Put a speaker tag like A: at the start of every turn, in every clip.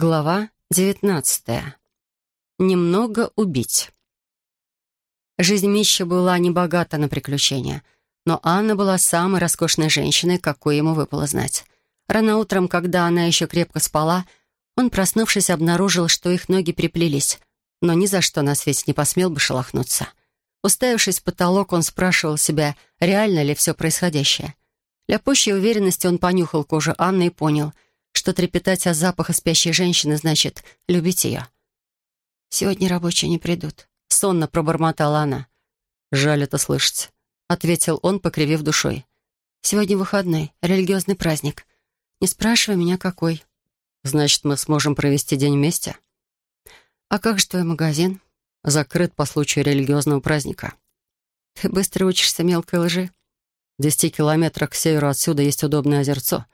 A: Глава девятнадцатая. Немного убить. Жизнь Митча была небогата на приключения, но Анна была самой роскошной женщиной, какой ему выпало знать. Рано утром, когда она еще крепко спала, он, проснувшись, обнаружил, что их ноги приплелись, но ни за что на свете не посмел бы шелохнуться. Уставившись в потолок, он спрашивал себя, реально ли все происходящее. Для пущей уверенности он понюхал кожу Анны и понял — что трепетать от запаха спящей женщины значит любить ее. «Сегодня рабочие не придут», — сонно пробормотала она.
B: «Жаль это слышать», — ответил он, покривив душой.
A: «Сегодня выходной, религиозный праздник. Не спрашивай меня, какой».
B: «Значит, мы сможем провести день вместе?»
A: «А как же твой магазин?»
B: «Закрыт по случаю религиозного праздника».
A: «Ты быстро учишься мелкой лжи?»
B: «В десяти километрах к северу отсюда есть удобное озерцо.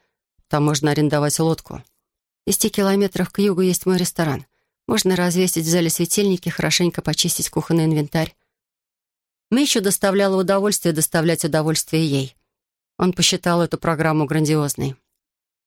B: Там можно арендовать лодку.
A: В десяти километрах к югу есть мой ресторан. Можно развесить в зале светильники, хорошенько почистить кухонный инвентарь. Митчу доставляло удовольствие доставлять удовольствие ей. Он посчитал эту программу грандиозной.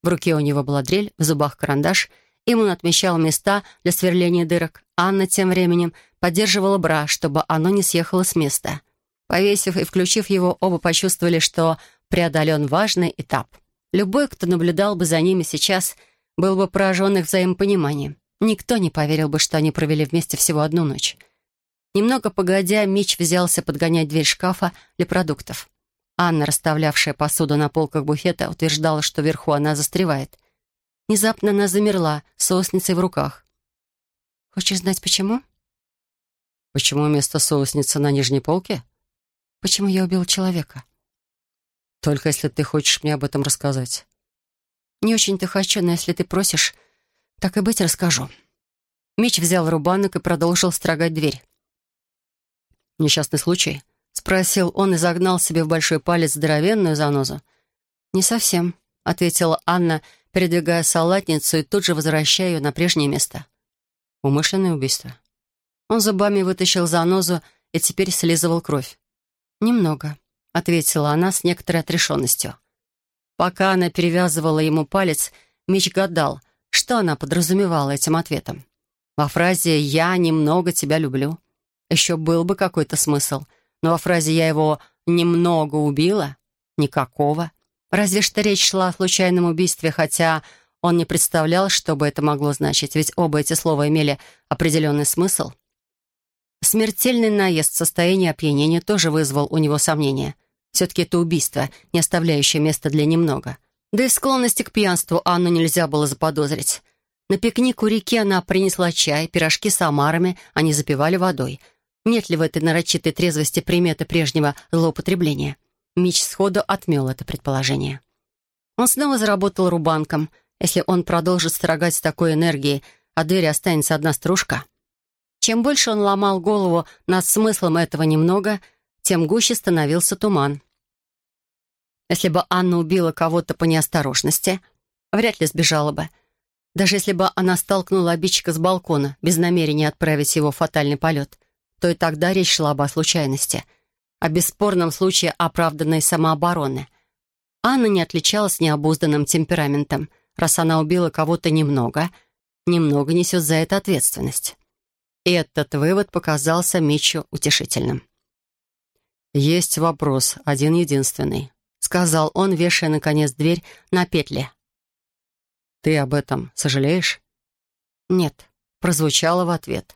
A: В руке у него была дрель, в зубах карандаш. Им он отмечал места для сверления дырок. Анна тем временем поддерживала бра, чтобы оно не съехало с места. Повесив и включив его, оба почувствовали, что преодолен важный этап — Любой, кто наблюдал бы за ними сейчас, был бы поражен их взаимопониманием. Никто не поверил бы, что они провели вместе всего одну ночь. Немного погодя, Мич взялся подгонять дверь шкафа для продуктов. Анна, расставлявшая посуду на полках буфета, утверждала, что вверху она застревает. Внезапно она замерла, с соусницей в руках. «Хочешь знать, почему?»
B: «Почему вместо соусницы на нижней полке?»
A: «Почему я убил человека?»
B: Только если ты хочешь мне об этом рассказать.
A: Не очень-то хочу, но если ты просишь, так и быть расскажу. Меч взял рубанок и продолжил строгать дверь.
B: «Несчастный случай?» — спросил он и загнал себе в большой палец здоровенную занозу.
A: «Не совсем», — ответила Анна, передвигая салатницу и тут же возвращая ее на прежнее место.
B: «Умышленное убийство».
A: Он зубами вытащил занозу и теперь слизывал кровь. «Немного», ответила она с некоторой отрешенностью. Пока она перевязывала ему палец, Мич гадал, что она подразумевала этим ответом. Во фразе «я немного тебя люблю» еще был бы какой-то смысл, но во фразе «я его немного убила» — никакого. Разве что речь шла о случайном убийстве, хотя он не представлял, что бы это могло значить, ведь оба эти слова имели определенный смысл. Смертельный наезд в состоянии опьянения тоже вызвал у него сомнения — все-таки это убийство, не оставляющее места для немного. Да и склонности к пьянству Анну нельзя было заподозрить. На пикник у реки она принесла чай, пирожки с омарами, они запивали водой. Нет ли в этой нарочитой трезвости приметы прежнего злоупотребления? Мич сходу отмел это предположение. Он снова заработал рубанком. Если он продолжит строгать с такой энергией, а двери останется одна стружка. Чем больше он ломал голову над смыслом этого немного, тем гуще становился туман. Если бы Анна убила кого-то по неосторожности, вряд ли сбежала бы. Даже если бы она столкнула обидчика с балкона без намерения отправить его в фатальный полет, то и тогда речь шла бы о случайности, о бесспорном случае оправданной самообороны. Анна не отличалась необузданным темпераментом. Раз она убила кого-то немного, немного несет за это ответственность. И этот вывод показался Митчу утешительным.
B: «Есть вопрос, один-единственный.
A: — сказал он, вешая, наконец, дверь на петли.
B: «Ты об этом сожалеешь?»
A: «Нет», — прозвучало в ответ.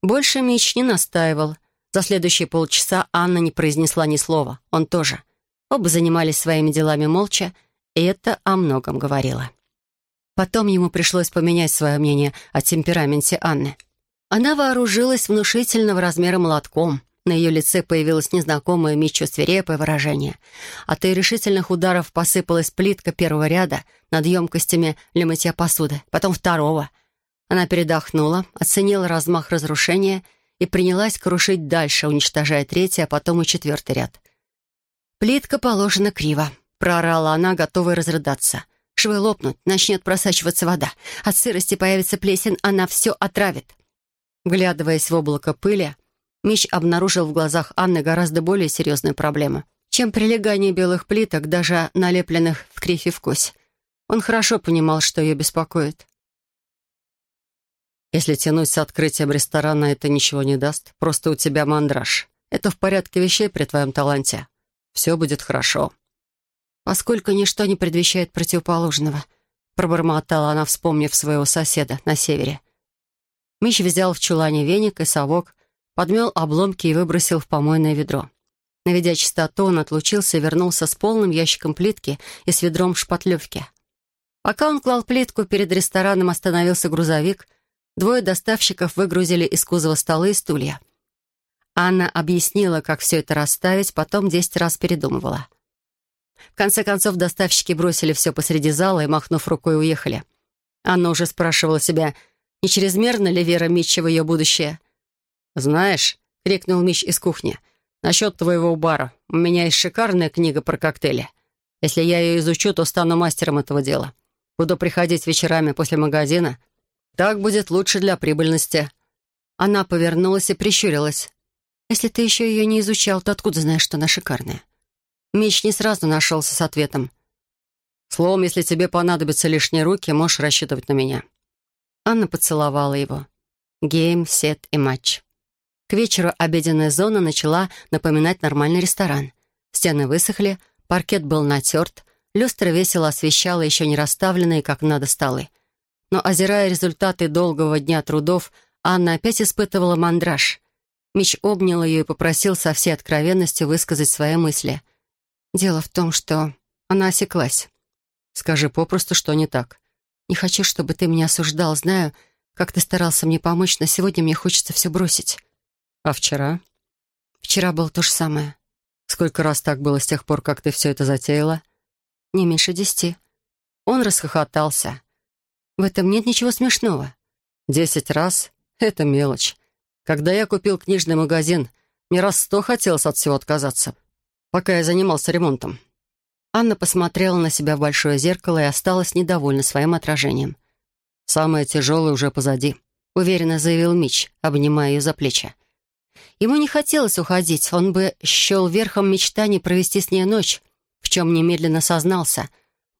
A: Больше Мич не настаивал. За следующие полчаса Анна не произнесла ни слова, он тоже. Оба занимались своими делами молча, и это о многом говорило. Потом ему пришлось поменять свое мнение о темпераменте Анны. Она вооружилась внушительного размера молотком — на ее лице появилось незнакомое Митчу свирепое выражение. От ее решительных ударов посыпалась плитка первого ряда над емкостями для мытья посуды, потом второго. Она передохнула, оценила размах разрушения и принялась крушить дальше, уничтожая третий, а потом и четвертый ряд. «Плитка положена криво», — проорала она, готовая разрыдаться. «Швы лопнут, начнет просачиваться вода. От сырости появится плесень, она все отравит». Вглядываясь в облако пыли, Мич обнаружил в глазах Анны гораздо более серьезную проблему, чем прилегание белых плиток, даже налепленных в кривь и в кость. Он хорошо понимал, что ее беспокоит.
B: Если тянуть с открытием ресторана, это ничего не даст. Просто у тебя мандраж. Это в порядке вещей при твоем таланте. Все будет хорошо.
A: Поскольку ничто не предвещает противоположного, пробормотала она, вспомнив своего соседа на севере. Мич взял в чулане веник и совок, подмел обломки и выбросил в помойное ведро. Наведя чистоту, он отлучился и вернулся с полным ящиком плитки и с ведром шпатлевки. Пока он клал плитку, перед рестораном остановился грузовик. Двое доставщиков выгрузили из кузова столы и стулья. Анна объяснила, как все это расставить, потом десять раз передумывала. В конце концов, доставщики бросили все посреди зала и, махнув рукой, уехали. Анна уже спрашивала себя, не чрезмерно ли вера Митча в ее будущее.
B: «Знаешь», — крикнул Митч из кухни, «насчет твоего бара. У меня есть шикарная книга про коктейли. Если я ее изучу, то стану мастером этого дела. Буду приходить вечерами после магазина. Так будет лучше для прибыльности».
A: Она повернулась и прищурилась. «Если ты еще ее не изучал, то откуда знаешь, что она шикарная?» Меч не сразу нашелся с ответом.
B: «Словом, если тебе понадобятся лишние руки, можешь рассчитывать на меня».
A: Анна поцеловала его. Гейм, сет и матч. К вечеру обеденная зона начала напоминать нормальный ресторан. Стены высохли, паркет был натерт, Люстра весело освещала еще не расставленные как надо столы. Но, озирая результаты долгого дня трудов, Анна опять испытывала мандраж. Мич обнял ее и попросил со всей откровенностью высказать свои мысли. Дело в том, что она осеклась.
B: «Скажи попросту, что не так».
A: «Не хочу, чтобы ты меня осуждал. Знаю, как ты старался мне помочь, но сегодня мне хочется все бросить».
B: «А вчера?»
A: «Вчера было то же самое».
B: «Сколько раз так было с тех пор, как ты все это затеяла?»
A: не меньше десяти. Он расхохотался. В этом нет ничего смешного.
B: Десять раз — это мелочь. Когда я купил книжный магазин, мне раз сто хотелось от всего отказаться, пока я занимался ремонтом.
A: Анна посмотрела на себя в большое зеркало и осталась недовольна своим отражением.
B: «Самое тяжелое уже позади», — уверенно заявил Мич, обнимая ее за плечи.
A: Ему не хотелось уходить, он бы счел верхом мечтаний провести с ней ночь, в чем немедленно сознался,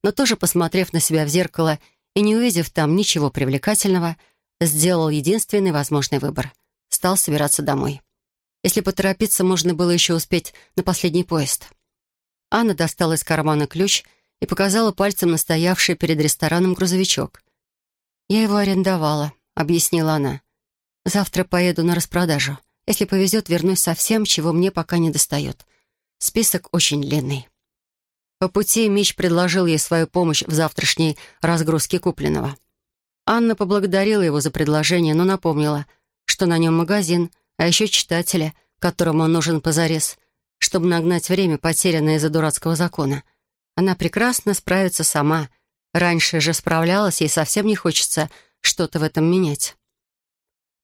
A: но тоже, посмотрев на себя в зеркало и не увидев там ничего привлекательного, сделал единственный возможный выбор. Стал собираться домой. Если поторопиться, можно было еще успеть на последний поезд. Анна достала из кармана ключ и показала пальцем настоявший перед рестораном грузовичок. «Я его арендовала», — объяснила она. «Завтра поеду на распродажу. Если повезет, вернусь со всем, чего мне пока не достает. Список очень длинный». По пути Мич предложил ей свою помощь в завтрашней разгрузке купленного. Анна поблагодарила его за предложение, но напомнила, что на нем магазин, а еще читатели, которому он нужен позарез, чтобы нагнать время, потерянное из-за дурацкого закона. Она прекрасно справится сама. Раньше же справлялась, ей совсем не хочется что-то в этом менять.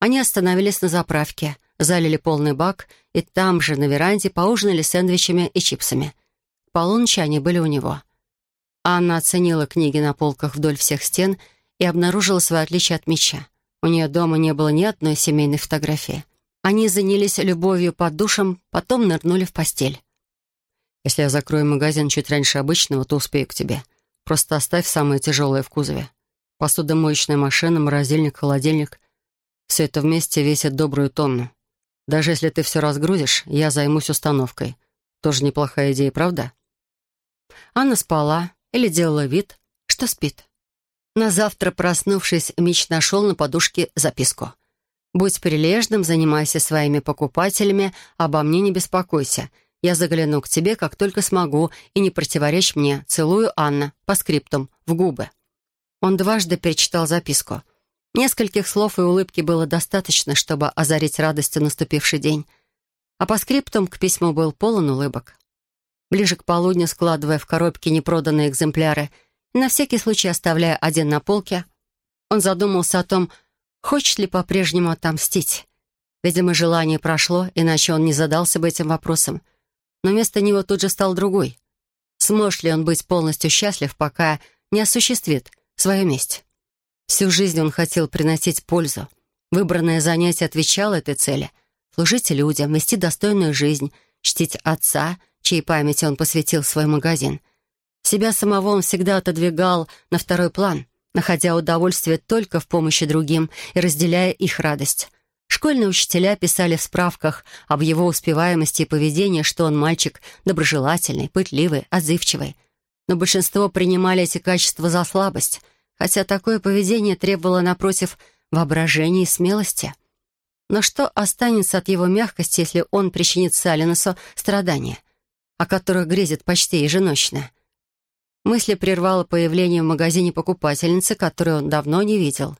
A: Они остановились на заправке, залили полный бак и там же, на веранде, поужинали сэндвичами и чипсами — полуночи они были у него. Анна оценила книги на полках вдоль всех стен и обнаружила свое отличие от меча. У нее дома не было ни одной семейной фотографии. Они занялись любовью под душем, потом нырнули в постель.
B: «Если я закрою магазин чуть раньше обычного, то успею к тебе. Просто оставь самое тяжелое в кузове. Посудомоечная машина, морозильник, холодильник. Все это вместе весит добрую тонну. Даже если ты все разгрузишь, я займусь установкой. Тоже неплохая идея, правда?»
A: Анна спала или делала вид, что спит. На завтра, проснувшись, Мич нашел на подушке записку. «Будь прилежным, занимайся своими покупателями, обо мне не беспокойся. Я загляну к тебе, как только смогу, и не противоречь мне. Целую, Анна, по скриптум, в губы». Он дважды перечитал записку. Нескольких слов и улыбки было достаточно, чтобы озарить радостью наступивший день. А по скриптум к письму был полон улыбок. Ближе к полудню, складывая в коробки непроданные экземпляры, на всякий случай оставляя один на полке, он задумался о том, хочет ли по-прежнему отомстить. Видимо, желание прошло, иначе он не задался бы этим вопросом. Но вместо него тут же стал другой. Сможет ли он быть полностью счастлив, пока не осуществит свою месть? Всю жизнь он хотел приносить пользу. Выбранное занятие отвечало этой цели — служить людям, вести достойную жизнь, чтить отца — чьей памяти он посвятил свой магазин. Себя самого он всегда отодвигал на второй план, находя удовольствие только в помощи другим и разделяя их радость. Школьные учителя писали в справках об его успеваемости и поведении, что он мальчик доброжелательный, пытливый, отзывчивый. Но большинство принимали эти качества за слабость, хотя такое поведение требовало, напротив, воображения и смелости. Но что останется от его мягкости, если он причинит Салинусу страдания, о которых грезит почти еженочно? Мысли прервало появление в магазине покупательницы, которую он давно не видел.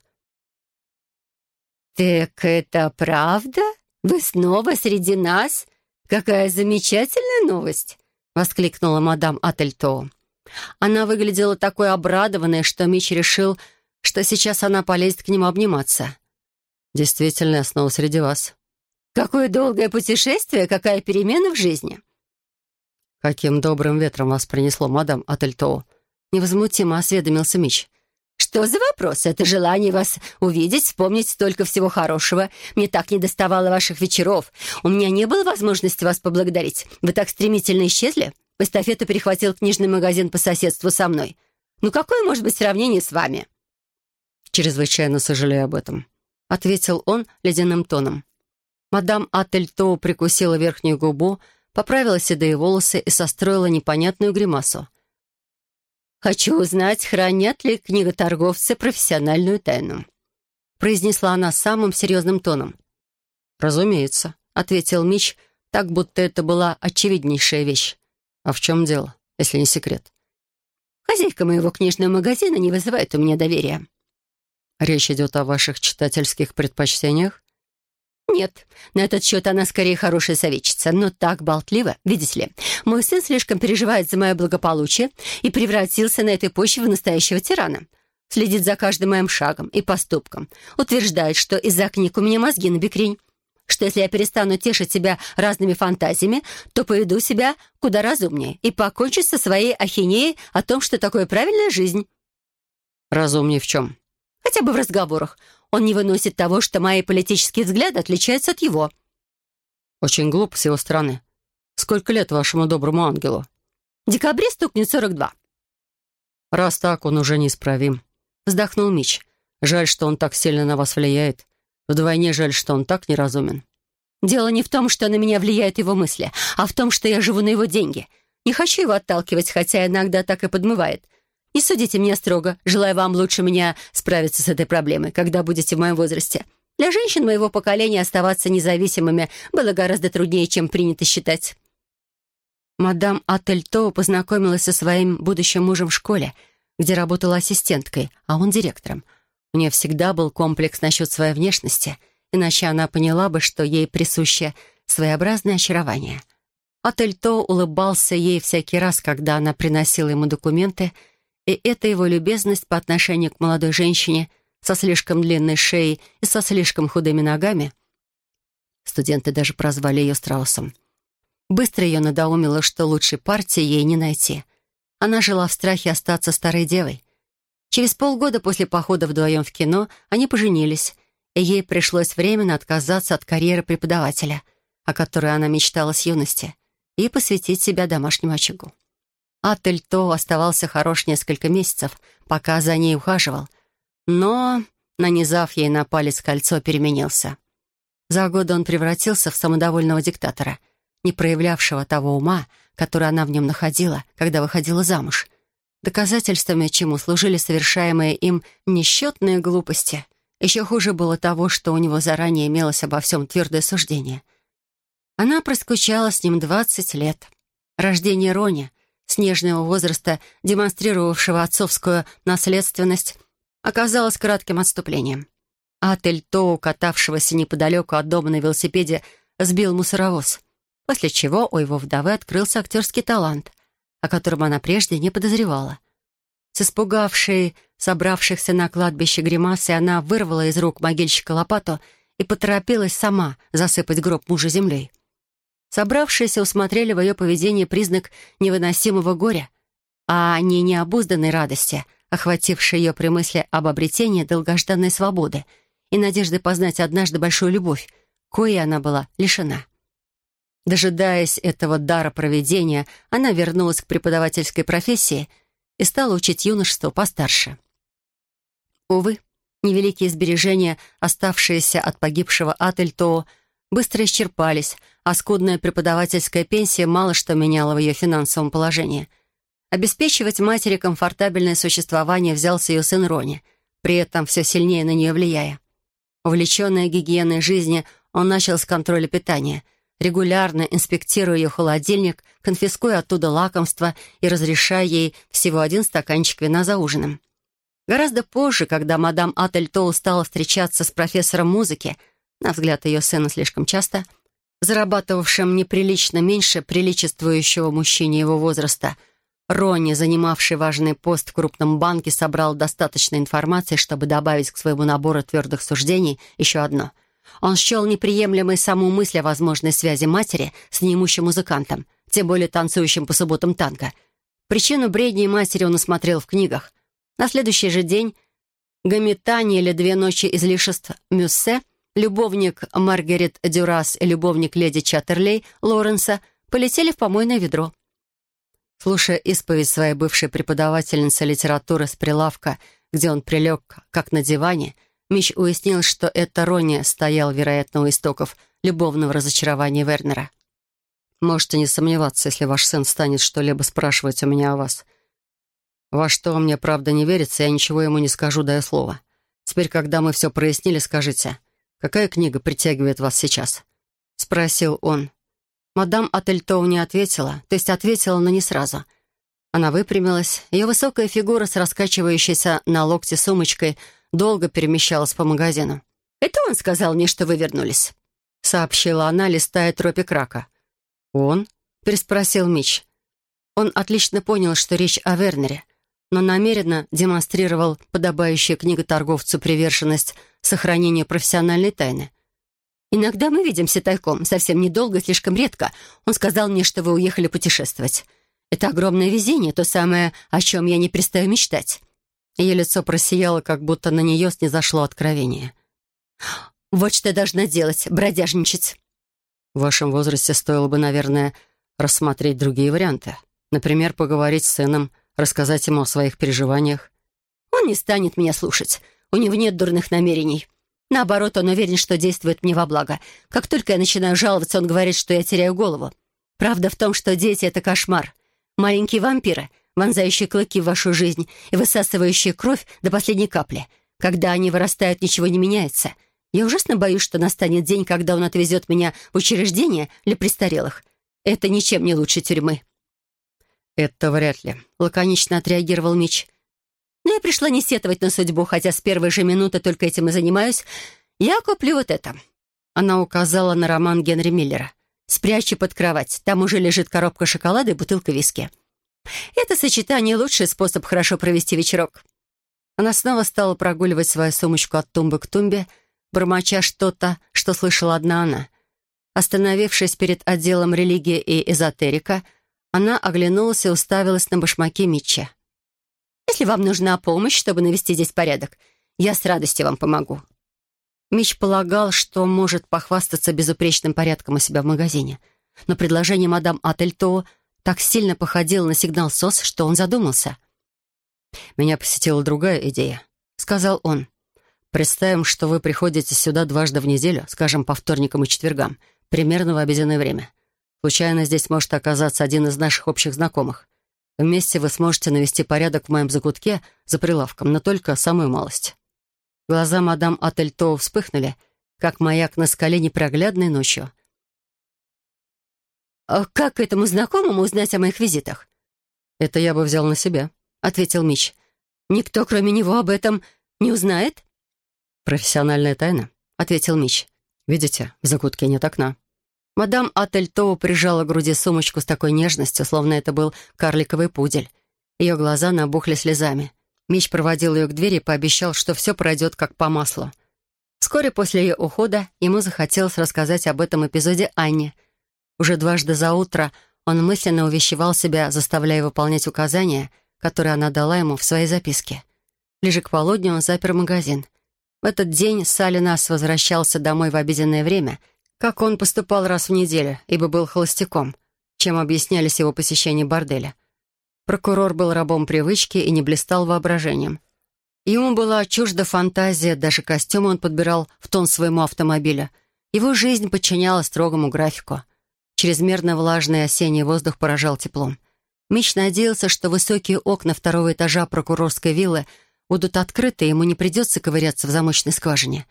C: «Так это правда? Вы снова среди нас? Какая замечательная новость!» — воскликнула мадам Ательтоу.
A: Она выглядела такой обрадованной, что Мич решил, что сейчас она полезет к нему обниматься. «Действительно, я снова среди вас».
C: «Какое долгое путешествие, какая перемена в жизни!»
B: «Каким добрым ветром вас принесло, мадам Ательтоу?»
A: Невозмутимо осведомился Мич.
C: «Что за вопрос? Это желание вас увидеть, вспомнить столько всего хорошего. Мне так не доставало ваших вечеров. У меня не было возможности вас поблагодарить. Вы так стремительно исчезли. Эстафету перехватил книжный магазин по соседству со мной. Ну какое может быть сравнение с вами?»
B: «Чрезвычайно сожалею об этом», — ответил он ледяным тоном.
A: Мадам Ательто прикусила верхнюю губу, поправила седые волосы и состроила непонятную гримасу.
C: «Хочу узнать, хранят ли книготорговцы профессиональную тайну», произнесла она самым серьезным тоном.
A: «Разумеется», — ответил Мич, так будто это была очевиднейшая вещь. «А в чем дело, если не секрет?»
C: «Хозяйка моего книжного магазина не вызывает у меня доверия».
B: «Речь идет о ваших читательских предпочтениях?»
C: «Нет, на этот счет она скорее хорошая советчица, но так болтлива, видите ли. Мой сын слишком переживает за мое благополучие и превратился на этой почве в настоящего тирана. Следит за каждым моим шагом и поступком. Утверждает, что из-за книг у меня мозги на бекрень что если я перестану тешить себя разными фантазиями, то поведу себя куда разумнее и покончу со своей ахинеей о том, что такое правильная жизнь.
B: Разумнее в чем?
C: Хотя бы в разговорах. Он не выносит того, что мои политические взгляды отличаются от его.
B: Очень глупо с его стороны. Сколько лет вашему доброму ангелу?
C: В декабре стукнет 42.
B: Раз так, он уже неисправим. Вздохнул Мич. Жаль, что он так сильно на вас влияет. Вдвойне жаль, что он так неразумен.
C: Дело не в том, что на меня влияют его мысли, а в том, что я живу на его деньги. Не хочу его отталкивать, хотя иногда так и подмывает. Не судите меня строго, желаю вам лучше меня справиться с этой проблемой, когда будете в моем возрасте. Для женщин моего поколения оставаться независимыми было гораздо труднее, чем принято считать.
A: Мадам Ательто познакомилась со своим будущим мужем в школе, где работала ассистенткой, а он директором — у нее всегда был комплекс насчет своей внешности, иначе она поняла бы, что ей присуще своеобразное очарование. Ательто улыбался ей всякий раз, когда она приносила ему документы, и эта его любезность по отношению к молодой женщине со слишком длинной шеей и со слишком худыми ногами. Студенты даже прозвали ее страусом. Быстро ее надоумило, что лучшей партии ей не найти. Она жила в страхе остаться старой девой. Через полгода после похода вдвоем в кино они поженились, и ей пришлось временно отказаться от карьеры преподавателя, о которой она мечтала с юности, и посвятить себя домашнему очагу. Ательто оставался хорош несколько месяцев, пока за ней ухаживал, но, нанизав ей на палец кольцо, переменился. За годы он превратился в самодовольного диктатора, не проявлявшего того ума, который она в нем находила, когда выходила замуж — Доказательствами чему служили совершаемые им несчетные глупости. Еще хуже было того, что у него заранее имелось обо всем твердое суждение. Она проскучала с ним двадцать лет. Рождение Рони, снежного возраста, демонстрировавшего отцовскую наследственность, оказалось кратким отступлением. Атель Тоу, катавшегося неподалеку от дома на велосипеде, сбил мусоровоз, после чего у его вдовы открылся актерский талант о котором она прежде не подозревала. С испугавшей собравшихся на кладбище гримасы она вырвала из рук могильщика лопату и поторопилась сама засыпать гроб мужа землей. Собравшиеся усмотрели в ее поведении признак невыносимого горя, а не необузданной радости, охватившей ее при мысли об обретении долгожданной свободы и надежды познать однажды большую любовь, коей она была лишена. Дожидаясь этого дара проведения, она вернулась к преподавательской профессии и стала учить юношество постарше. Увы, невеликие сбережения, оставшиеся от погибшего Ательтоо, быстро исчерпались, а скудная преподавательская пенсия мало что меняла в ее финансовом положении. Обеспечивать матери комфортабельное существование взялся ее сын Рони, при этом все сильнее на нее влияя. Увлеченная гигиеной жизни, он начал с контроля питания, регулярно инспектируя ее холодильник, конфискуя оттуда лакомства и разрешая ей всего один стаканчик вина за ужином. Гораздо позже, когда мадам Ательтоу стала встречаться с профессором музыки, на взгляд ее сына слишком часто, зарабатывавшим неприлично меньше приличествующего мужчине его возраста, Ронни, занимавший важный пост в крупном банке, собрал достаточно информации, чтобы добавить к своему набору твердых суждений еще одно. Он счел неприемлемой саму мысль о возможной связи матери с неимущим музыкантом, тем более танцующим по субботам танго. Причину бредней матери он осмотрел в книгах. На следующий же день «Гамитане» или «Две ночи излишеств» Мюссе, любовник Маргарет Дюрас и любовник леди Чаттерлей Лоренса полетели в помойное ведро. Слушая исповедь своей бывшей преподавательницы литературы с прилавка, где он прилег, как на диване, Мич уяснил, что это Ронни стоял, вероятно, у истоков любовного разочарования Вернера. «Можете не сомневаться, если ваш сын станет что-либо спрашивать у меня о вас. Во что мне, правда, не верится, я ничего ему не скажу, даю слово. Теперь, когда мы все прояснили, скажите, какая книга притягивает вас сейчас?» — спросил он. Мадам Ательтоу не ответила, то есть ответила, но не сразу. Она выпрямилась, ее высокая фигура с раскачивающейся на локте сумочкой долго перемещалась по магазину. «Это он сказал мне, что вы вернулись», — сообщила она, листая тропик рака. «Он?» — переспросил Мич. Он отлично понял, что речь о Вернере, но намеренно демонстрировал подобающую книготорговцу приверженность сохранению профессиональной тайны. Иногда мы видимся тайком, совсем недолго, слишком редко. Он сказал мне, что вы уехали путешествовать. Это огромное везение, то самое, о чем я не перестаю мечтать». Ее лицо просияло, как будто на нее снизошло откровение. «Вот что я должна делать, бродяжничать». В вашем возрасте стоило бы, наверное, рассмотреть другие варианты. Например, поговорить с сыном, рассказать ему о своих переживаниях.
C: Он не станет меня слушать. У него нет дурных намерений. Наоборот, он уверен, что действует мне во благо. Как только я начинаю жаловаться, он говорит, что я теряю голову. Правда в том, что дети — это кошмар. Маленькие вампиры, вонзающие клыки в вашу жизнь и высасывающие кровь до последней капли. Когда они вырастают, ничего не меняется. Я ужасно боюсь, что настанет день, когда он отвезет меня в учреждение для престарелых. Это ничем не лучше тюрьмы.
B: «Это вряд ли», — лаконично отреагировал Мич.
C: Но я пришла не сетовать на судьбу, хотя с первой же минуты только этим и занимаюсь. Я куплю вот это». Она указала на роман Генри Миллера. «Спрячьте под кровать. Там уже лежит коробка шоколада и бутылка виски. Это сочетание — лучший способ хорошо провести вечерок».
A: Она снова стала прогуливать свою сумочку от тумбы к тумбе, бормоча что-то, что слышала одна она. Остановившись перед отделом религии и эзотерика, она оглянулась и уставилась на башмаки Митча.
C: Если вам нужна помощь, чтобы навести здесь порядок, я с радостью вам помогу».
A: Мич полагал, что может похвастаться безупречным порядком у себя в магазине. Но предложение мадам Ательто так сильно походило на сигнал СОС, что он задумался. «Меня посетила другая идея», — сказал он. «Представим, что вы приходите сюда дважды в неделю, скажем, по вторникам и четвергам, примерно в обеденное время. Случайно здесь может оказаться один из наших общих знакомых. Вместе вы сможете навести порядок в моем закутке за прилавком, но только самую малость». Глаза мадам Ательто вспыхнули, как маяк на скале непроглядной ночью.
C: «А «Как этому знакомому узнать о моих визитах?»
B: «Это я бы взял на себя», — ответил Мич.
C: «Никто, кроме него, об этом не узнает?»
B: «Профессиональная тайна», — ответил Мич. «Видите, в закутке нет окна».
A: Мадам Ательтоу прижала к груди сумочку с такой нежностью, словно это был карликовый пудель. Ее глаза набухли слезами. Мич проводил ее к двери и пообещал, что все пройдет как по маслу. Вскоре после ее ухода ему захотелось рассказать об этом эпизоде Анне. Уже дважды за утро он мысленно увещевал себя, заставляя выполнять указания, которые она дала ему в своей записке. Ближе к полудню он запер магазин. В этот день Салинас возвращался домой в обеденное время — как он поступал раз в неделю, ибо был холостяком, чем объяснялись его посещения борделя. Прокурор был рабом привычки и не блистал воображением. Ему была чужда фантазия, даже костюм он подбирал в тон своему автомобилю. Его жизнь подчинялась строгому графику. Чрезмерно влажный осенний воздух поражал теплом. Мич надеялся, что высокие окна второго этажа прокурорской виллы будут открыты, и ему не придется ковыряться в замочной скважине.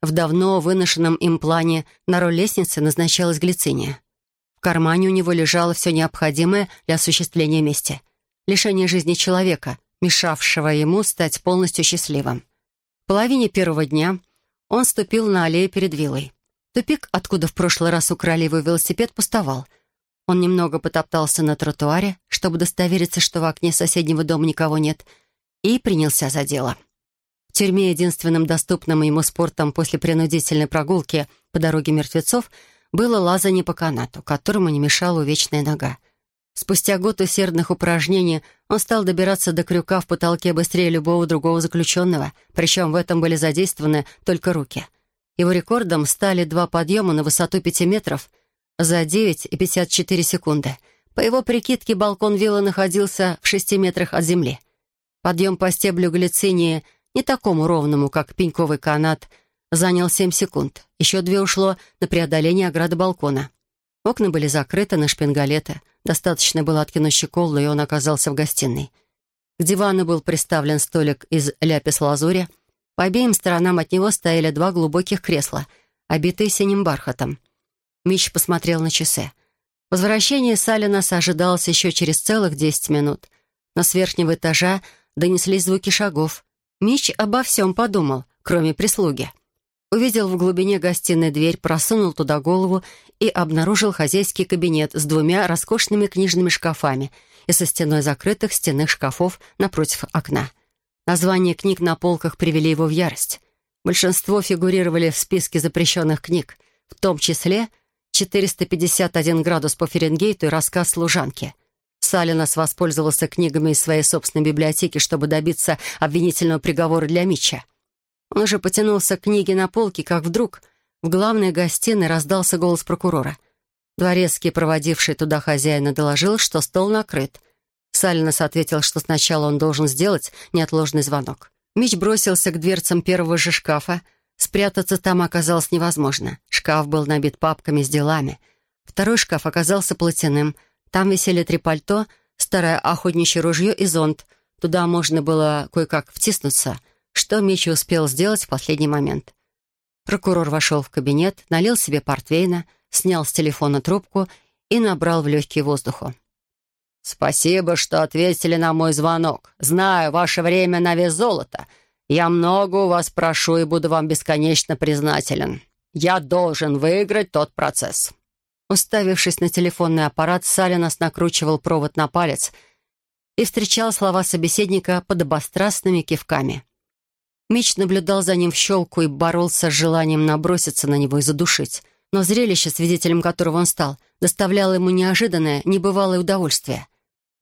A: В давно выношенном им плане на роль лестницы назначалась глициния. В кармане у него лежало все необходимое для осуществления мести. Лишение жизни человека, мешавшего ему стать полностью счастливым. В половине первого дня он ступил на аллею перед виллой. Тупик, откуда в прошлый раз украли его велосипед, пустовал. Он немного потоптался на тротуаре, чтобы удостовериться, что в окне соседнего дома никого нет, и принялся за дело. В тюрьме единственным доступным ему спортом после принудительной прогулки по дороге мертвецов было лазание по канату, которому не мешала увечная нога. Спустя год усердных упражнений он стал добираться до крюка в потолке быстрее любого другого заключенного, причем в этом были задействованы только руки. Его рекордом стали два подъема на высоту 5 метров за 9 и 54 секунды. По его прикидке, балкон виллы находился в 6 метрах от земли. Подъем по стеблю глицинии, не такому ровному, как пеньковый канат, занял 7 секунд. Еще две ушло на преодоление ограды балкона. Окна были закрыты на шпингалеты. Достаточно было откинуть щеколду, и он оказался в гостиной. К дивану был приставлен столик из ляпис-лазури. По обеим сторонам от него стояли два глубоких кресла, обитые синим бархатом. Мич посмотрел на часы. Возвращение Салинаса ожидалось еще через целых десять минут. Но с верхнего этажа донеслись звуки шагов. Мич обо всем подумал, кроме прислуги. Увидел в глубине гостиной дверь, просунул туда голову и обнаружил хозяйский кабинет с двумя роскошными книжными шкафами и со стеной закрытых стенных шкафов напротив окна. Названия книг на полках привели его в ярость. Большинство фигурировали в списке запрещенных книг, в том числе «451 градус по Фаренгейту» и «Рассказ служанки». Салинас воспользовался книгами из своей собственной библиотеки, чтобы добиться обвинительного приговора для Митча. Он уже потянулся к книге на полке, как вдруг в главной гостиной раздался голос прокурора. Дворецкий, проводивший туда хозяина, доложил, что стол накрыт. Салинос ответил, что сначала он должен сделать неотложный звонок. Мич бросился к дверцам первого же шкафа. Спрятаться там оказалось невозможно. Шкаф был набит папками с делами. Второй шкаф оказался платяным. Там висели три пальто, старое охотничье ружье и зонт. Туда можно было кое-как втиснуться — что Мичи успел сделать в последний момент. Прокурор вошел в кабинет, налил себе портвейна, снял с телефона трубку и набрал в легкие воздуху. «Спасибо, что ответили на мой звонок. Знаю, ваше время на вес золота. Я много у вас прошу и буду вам бесконечно признателен. Я должен выиграть тот процесс». Уставившись на телефонный аппарат, Салинас накручивал провод на палец и встречал слова собеседника под обострастными кивками. Меч наблюдал за ним в щелку и боролся с желанием наброситься на него и задушить. Но зрелище, свидетелем которого он стал, доставляло ему неожиданное, небывалое удовольствие.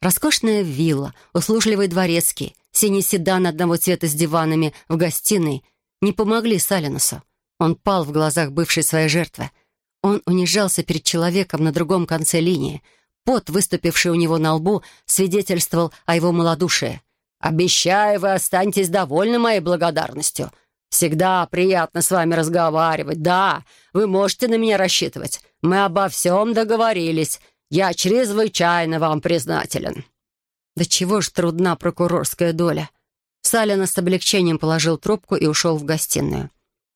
A: Роскошная вилла, услужливый дворецкий, синий седан одного цвета с диванами в гостиной не помогли Салинусу. Он пал в глазах бывшей своей жертвы. Он унижался перед человеком на другом конце линии. Пот, выступивший у него на лбу, свидетельствовал о его малодушии. Обещаю, вы останетесь довольны моей благодарностью. Всегда приятно с вами разговаривать. Да, вы можете на меня рассчитывать. Мы обо всем договорились. Я чрезвычайно вам признателен». Да чего ж трудна прокурорская доля. Салина с облегчением положил трубку и ушел в гостиную.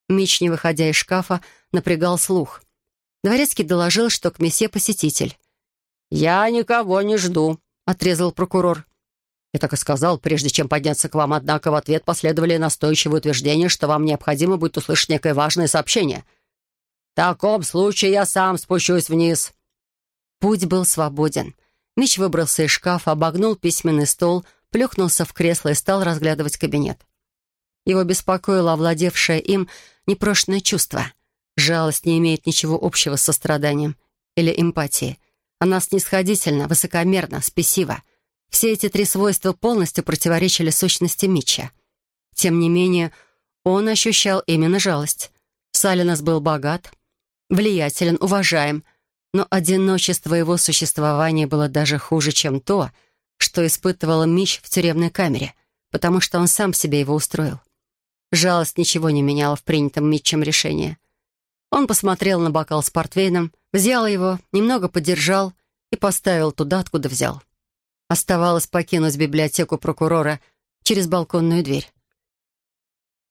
A: Мич, не выходя из шкафа, напрягал слух. Дворецкий доложил, что к месье посетитель. «Я никого не жду», — отрезал прокурор. Я так и сказал, прежде чем подняться к вам, однако в ответ последовали настойчивые утверждения, что вам необходимо будет услышать некое важное сообщение. В таком случае я сам спущусь вниз». Путь был свободен. Мич выбрался из шкафа, обогнул письменный стол, плюхнулся в кресло и стал разглядывать кабинет. Его беспокоило овладевшее им непрошенное чувство. Жалость не имеет ничего общего с состраданием или эмпатией. Она снисходительна, высокомерна, спесива. Все эти три свойства полностью противоречили сущности Митча. Тем не менее, он ощущал именно жалость. Салинас был богат, влиятелен, уважаем, но одиночество его существования было даже хуже, чем то, что испытывал Мич в тюремной камере. потому что он сам себе его устроил. Жалость ничего не меняла в принятом Митчем решении. Он посмотрел на бокал с портвейном, взял его, немного подержал и поставил туда, откуда взял. Оставалось покинуть библиотеку прокурора через балконную дверь.